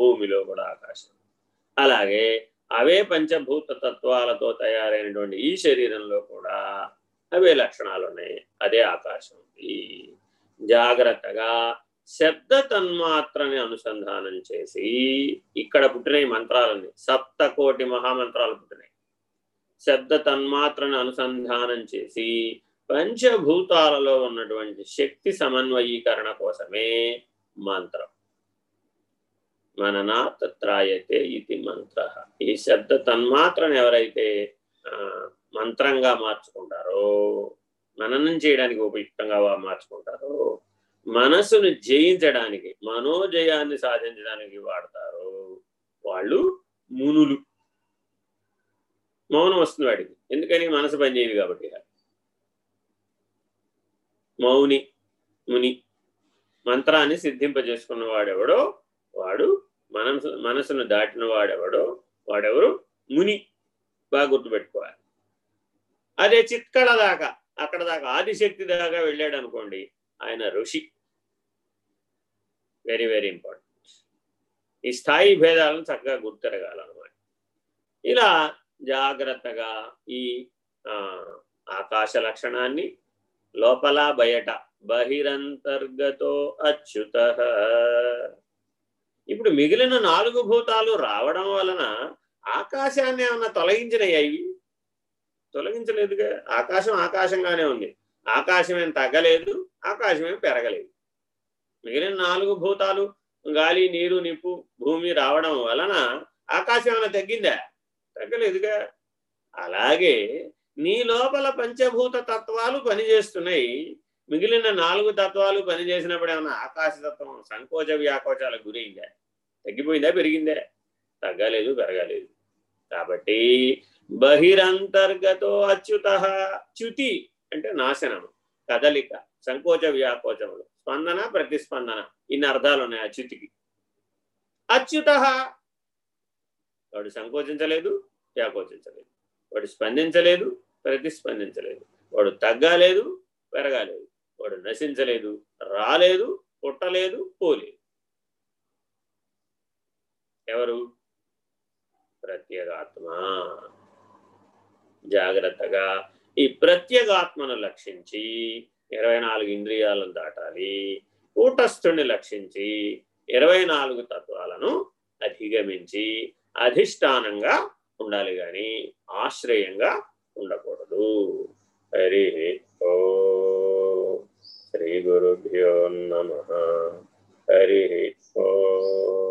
భూమిలో కూడా ఆకాశం. అలాగే అవే పంచభూత తత్వాలతో తయారైనటువంటి ఈ శరీరంలో కూడా అవే లక్షణాలు ఉన్నాయి అదే ఆకాశం. ఈ జాగ్రత్తగా శబ్ద తన్మాత్రని అనుసంధానం చేసి ఇక్కడ పుట్టిన మంత్రాలన్నీ. సప్త కోటి మహామంత్రాలు పుట్టినాయి. శబ్ద తన్మాత్రను అనుసంధానం చేసి పంచభూతాలలో ఉన్నటువంటి శక్తి సమన్వయీకరణ కోసమే మంత్రం. మననా తత్రాయతే ఇది మంత్ర. ఈ శబ్ద తన్మాత్రను ఎవరైతే మంత్రంగా మార్చుకుంటారో మననం చేయడానికి ఉపయుక్తంగా మార్చుకుంటారో మనసును జయించడానికి మనోజయాన్ని సాధించడానికి వాడతారు వాళ్ళు మునులు. మౌనం వస్తుంది వాడికి. ఎందుకని? మనసు పనిచేయదు కాబట్టి మౌని ముని మంత్రాన్ని సిద్ధింపజేసుకున్నవాడెవడో వాడు మనసు మనసును దాటిన వాడెవడో వాడెవరు? ముని. బాగా గుర్తుపెట్టుకోవాలి. అదే చిత్కళ దాకా అక్కడ దాకా ఆదిశక్తి దాకా వెళ్ళాడు అనుకోండి ఆయన ఋషి. వెరీ వెరీ ఇంపార్టెంట్ ఈ స్థాయి భేదాలను చక్కగా గుర్తెరగాలన్నమాట. ఇలా జాగ్రత్తగా ఈ ఆకాశ లక్షణాన్ని లోపల బయట బహిరంతర్గతో అచ్యుత ఇప్పుడు మిగిలిన నాలుగు భూతాలు రావడం వలన ఆకాశాన్ని ఏమన్నా తొలగించినాయి తొలగించలేదుగా. ఆకాశం ఆకాశంగానే ఉంది. ఆకాశం తగ్గలేదు ఆకాశం పెరగలేదు. మిగిలిన నాలుగు భూతాలు గాలి నీరు నిప్పు భూమి రావడం వలన ఆకాశం ఏమైనా తగ్గిందా? తగ్గలేదుగా. అలాగే నీ లోపల పంచభూత తత్వాలు పనిచేస్తున్నాయి. మిగిలిన నాలుగు తత్వాలు పనిచేసినప్పుడు ఏమన్నా ఆకాశతత్వం సంకోచ వ్యాకోచాలకు గురైందా? తగ్గిపోయిందా? పెరిగిందా? తగ్గలేదు పెరగలేదు. కాబట్టి బహిరంతర్గతో అచ్యుత చ్యుతి అంటే నాశనము కదలిక సంకోచ వ్యాకోచములు స్పందన ప్రతిస్పందన ఇన్ని అర్థాలు ఉన్నాయి అచ్యుతికి. అచ్యుత వాడు సంకోచించలేదు వ్యాకోచించలేదు. వాడు స్పందించలేదు ప్రతిస్పందించలేదు. వాడు తగ్గలేదు పెరగలేదు. నశించలేదు రాలేదు పుట్టలేదు పోలేదు. ఎవరు? ప్రత్యేగాత్మ. జాగ్రత్తగా ఈ ప్రత్యేగాత్మను లక్షించి ఇరవై నాలుగు ఇంద్రియాలను దాటాలి కూటస్థుని లక్షించి ఇరవై నాలుగు తత్వాలను అధిగమించి అధిష్టానంగా ఉండాలి కానీ ఆశ్రయంగా ఉండకూడదు. హరి. नमः। हरि ओ